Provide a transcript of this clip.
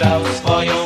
słyszał swoją